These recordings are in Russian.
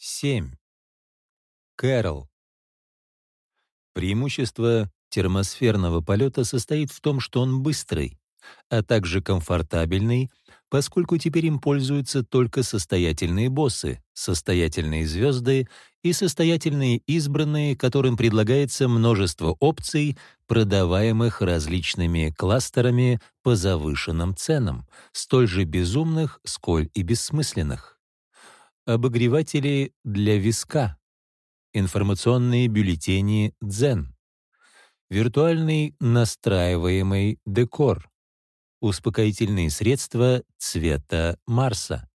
7. Кэрол. Преимущество термосферного полета состоит в том, что он быстрый, а также комфортабельный, поскольку теперь им пользуются только состоятельные боссы, состоятельные звезды и состоятельные избранные, которым предлагается множество опций, продаваемых различными кластерами по завышенным ценам, столь же безумных, сколь и бессмысленных обогреватели для виска, информационные бюллетени Дзен, виртуальный настраиваемый декор, успокоительные средства цвета Марса.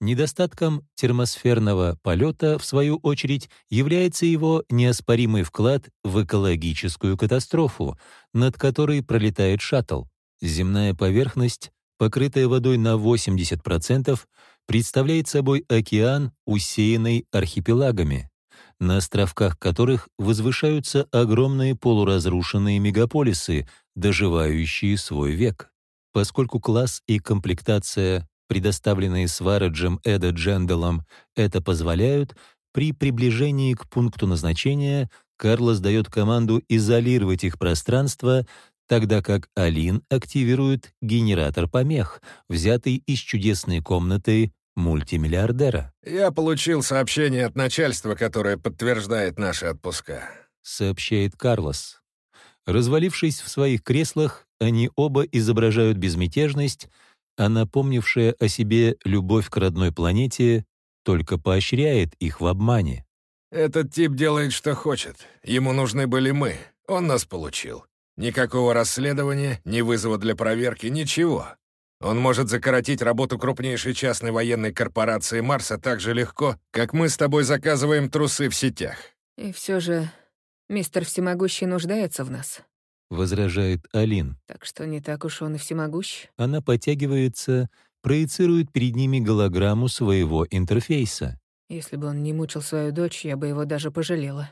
Недостатком термосферного полета, в свою очередь, является его неоспоримый вклад в экологическую катастрофу, над которой пролетает шаттл. Земная поверхность, покрытая водой на 80%, представляет собой океан, усеянный архипелагами, на островках которых возвышаются огромные полуразрушенные мегаполисы, доживающие свой век. Поскольку класс и комплектация, предоставленные Свараджем Эда Дженделом, это позволяют, при приближении к пункту назначения Карлос дает команду изолировать их пространство, тогда как Алин активирует генератор помех, взятый из чудесной комнаты мультимиллиардера. «Я получил сообщение от начальства, которое подтверждает наши отпуска», — сообщает Карлос. Развалившись в своих креслах, они оба изображают безмятежность, а напомнившая о себе любовь к родной планете только поощряет их в обмане. «Этот тип делает, что хочет. Ему нужны были мы. Он нас получил. Никакого расследования, ни вызова для проверки, ничего. Он может закоротить работу крупнейшей частной военной корпорации Марса так же легко, как мы с тобой заказываем трусы в сетях. И все же мистер Всемогущий нуждается в нас. Возражает Алин. Так что не так уж он и всемогущ. Она подтягивается, проецирует перед ними голограмму своего интерфейса. Если бы он не мучил свою дочь, я бы его даже пожалела.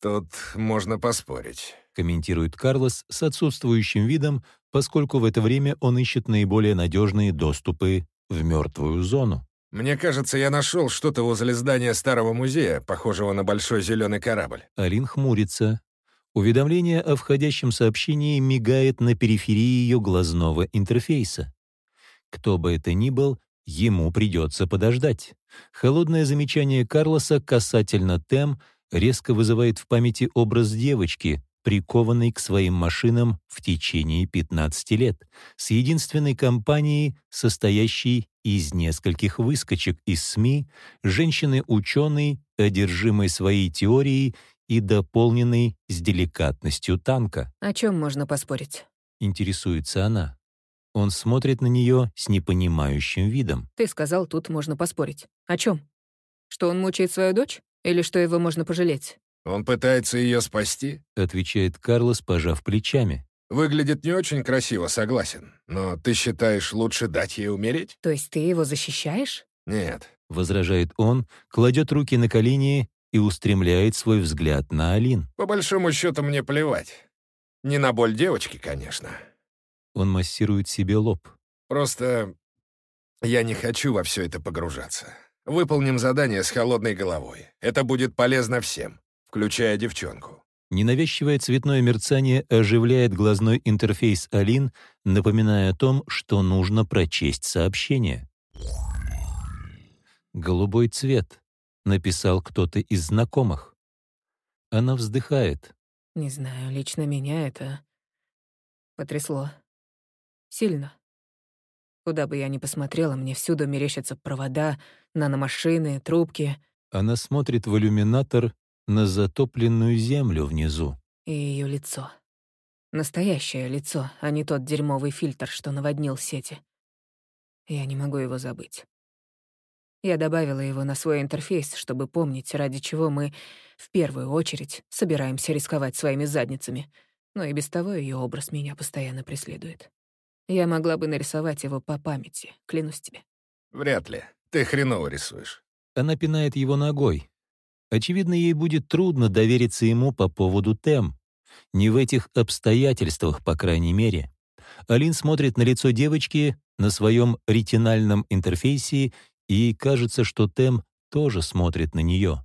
Тут можно поспорить. Комментирует Карлос с отсутствующим видом, поскольку в это время он ищет наиболее надежные доступы в мертвую зону. «Мне кажется, я нашел что-то возле здания старого музея, похожего на большой зеленый корабль». Алин хмурится. Уведомление о входящем сообщении мигает на периферии ее глазного интерфейса. Кто бы это ни был, ему придется подождать. Холодное замечание Карлоса касательно тем резко вызывает в памяти образ девочки, прикованный к своим машинам в течение 15 лет, с единственной компанией, состоящей из нескольких выскочек из СМИ, женщины-ученой, одержимой своей теорией и дополненной с деликатностью танка. «О чем можно поспорить?» — интересуется она. Он смотрит на нее с непонимающим видом. «Ты сказал, тут можно поспорить. О чем? Что он мучает свою дочь? Или что его можно пожалеть?» «Он пытается ее спасти?» — отвечает Карлос, пожав плечами. «Выглядит не очень красиво, согласен. Но ты считаешь, лучше дать ей умереть?» «То есть ты его защищаешь?» «Нет», — возражает он, кладет руки на колени и устремляет свой взгляд на Алин. «По большому счету мне плевать. Не на боль девочки, конечно». Он массирует себе лоб. «Просто я не хочу во все это погружаться. Выполним задание с холодной головой. Это будет полезно всем включая девчонку. Ненавязчивое цветное мерцание оживляет глазной интерфейс Алин, напоминая о том, что нужно прочесть сообщение. «Голубой цвет», — написал кто-то из знакомых. Она вздыхает. «Не знаю, лично меня это потрясло. Сильно. Куда бы я ни посмотрела, мне всюду мерещатся провода, наномашины, трубки». Она смотрит в иллюминатор на затопленную землю внизу. И ее лицо. Настоящее лицо, а не тот дерьмовый фильтр, что наводнил сети. Я не могу его забыть. Я добавила его на свой интерфейс, чтобы помнить, ради чего мы в первую очередь собираемся рисковать своими задницами. Но и без того ее образ меня постоянно преследует. Я могла бы нарисовать его по памяти, клянусь тебе. Вряд ли. Ты хреново рисуешь. Она пинает его ногой. Очевидно, ей будет трудно довериться ему по поводу тем. Не в этих обстоятельствах, по крайней мере. Алин смотрит на лицо девочки на своем ретинальном интерфейсе, и кажется, что Тем тоже смотрит на нее.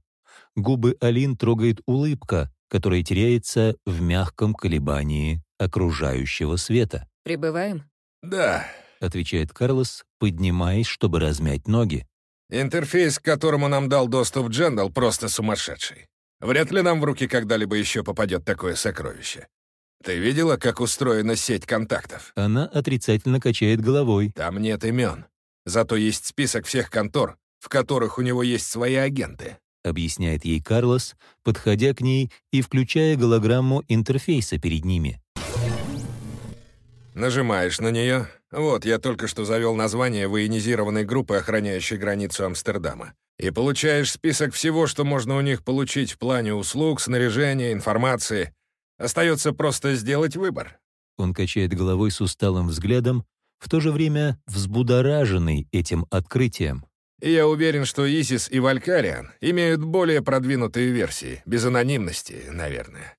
Губы Алин трогает улыбка, которая теряется в мягком колебании окружающего света. «Прибываем?» «Да», — отвечает Карлос, поднимаясь, чтобы размять ноги. «Интерфейс, к которому нам дал доступ Джендал, просто сумасшедший. Вряд ли нам в руки когда-либо еще попадет такое сокровище. Ты видела, как устроена сеть контактов? Она отрицательно качает головой. Там нет имен. Зато есть список всех контор, в которых у него есть свои агенты. Объясняет ей Карлос, подходя к ней и включая голограмму интерфейса перед ними. Нажимаешь на нее. Вот, я только что завел название военизированной группы, охраняющей границу Амстердама. И получаешь список всего, что можно у них получить в плане услуг, снаряжения, информации. Остается просто сделать выбор. Он качает головой с усталым взглядом, в то же время взбудораженный этим открытием. И я уверен, что Исис и Валькариан имеют более продвинутые версии, без анонимности, наверное.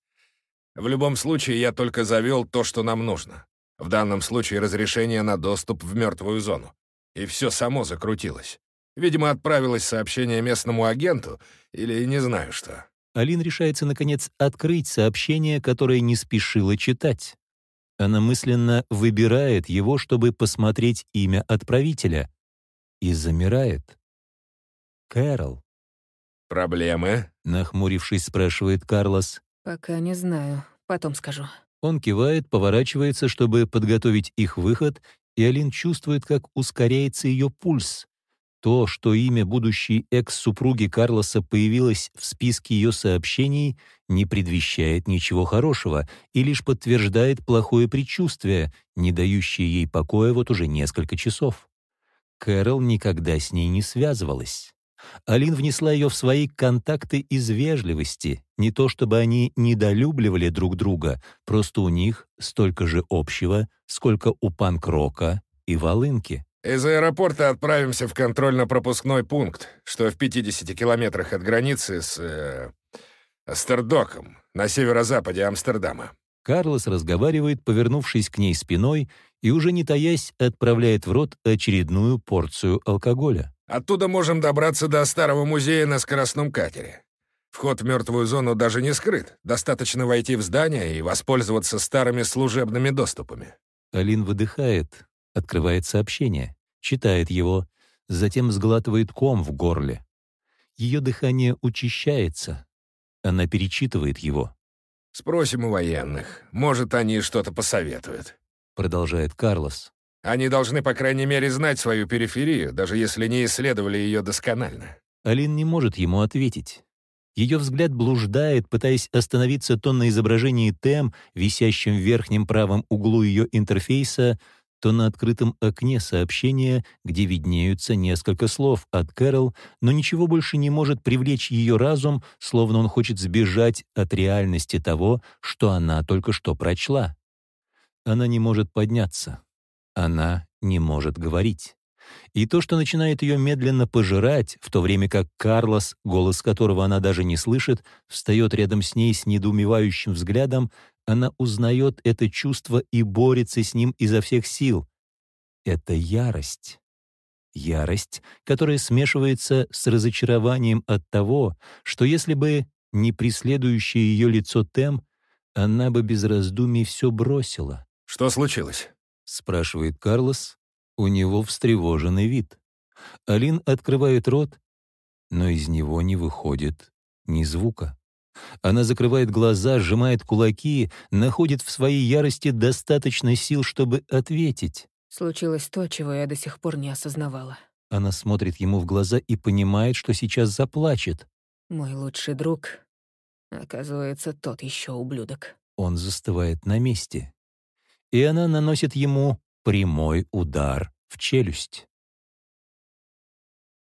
В любом случае, я только завел то, что нам нужно. В данном случае разрешение на доступ в мертвую зону. И все само закрутилось. Видимо, отправилось сообщение местному агенту или не знаю что. Алин решается, наконец, открыть сообщение, которое не спешила читать. Она мысленно выбирает его, чтобы посмотреть имя отправителя. И замирает. «Кэрол». «Проблемы?» — нахмурившись, спрашивает Карлос. «Пока не знаю. Потом скажу». Он кивает, поворачивается, чтобы подготовить их выход, и Алин чувствует, как ускоряется ее пульс. То, что имя будущей экс-супруги Карлоса появилось в списке ее сообщений, не предвещает ничего хорошего и лишь подтверждает плохое предчувствие, не дающее ей покоя вот уже несколько часов. Кэрол никогда с ней не связывалась. Алин внесла ее в свои контакты из вежливости, не то чтобы они недолюбливали друг друга, просто у них столько же общего, сколько у панк-рока и волынки. Из аэропорта отправимся в контрольно-пропускной пункт, что в 50 километрах от границы с... Э, Астердоком, на северо-западе Амстердама. Карлос разговаривает, повернувшись к ней спиной, и уже не таясь отправляет в рот очередную порцию алкоголя. Оттуда можем добраться до старого музея на скоростном катере. Вход в мертвую зону даже не скрыт. Достаточно войти в здание и воспользоваться старыми служебными доступами. Алин выдыхает, открывает сообщение, читает его, затем сглатывает ком в горле. Ее дыхание учащается. Она перечитывает его. «Спросим у военных. Может, они что-то посоветуют», — продолжает Карлос. «Они должны, по крайней мере, знать свою периферию, даже если не исследовали ее досконально». Алин не может ему ответить. Ее взгляд блуждает, пытаясь остановиться то на изображении тем, висящем в верхнем правом углу ее интерфейса, то на открытом окне сообщения, где виднеются несколько слов от Кэрол, но ничего больше не может привлечь ее разум, словно он хочет сбежать от реальности того, что она только что прочла. Она не может подняться. Она не может говорить. И то, что начинает ее медленно пожирать, в то время как Карлос, голос которого она даже не слышит, встает рядом с ней с недоумевающим взглядом, она узнает это чувство и борется с ним изо всех сил. Это ярость. Ярость, которая смешивается с разочарованием от того, что если бы не преследующее ее лицо Тем, она бы без раздумий все бросила. «Что случилось?» — спрашивает Карлос. У него встревоженный вид. Алин открывает рот, но из него не выходит ни звука. Она закрывает глаза, сжимает кулаки, находит в своей ярости достаточно сил, чтобы ответить. Случилось то, чего я до сих пор не осознавала. Она смотрит ему в глаза и понимает, что сейчас заплачет. Мой лучший друг, оказывается, тот еще ублюдок. Он застывает на месте. И она наносит ему прямой удар в челюсть.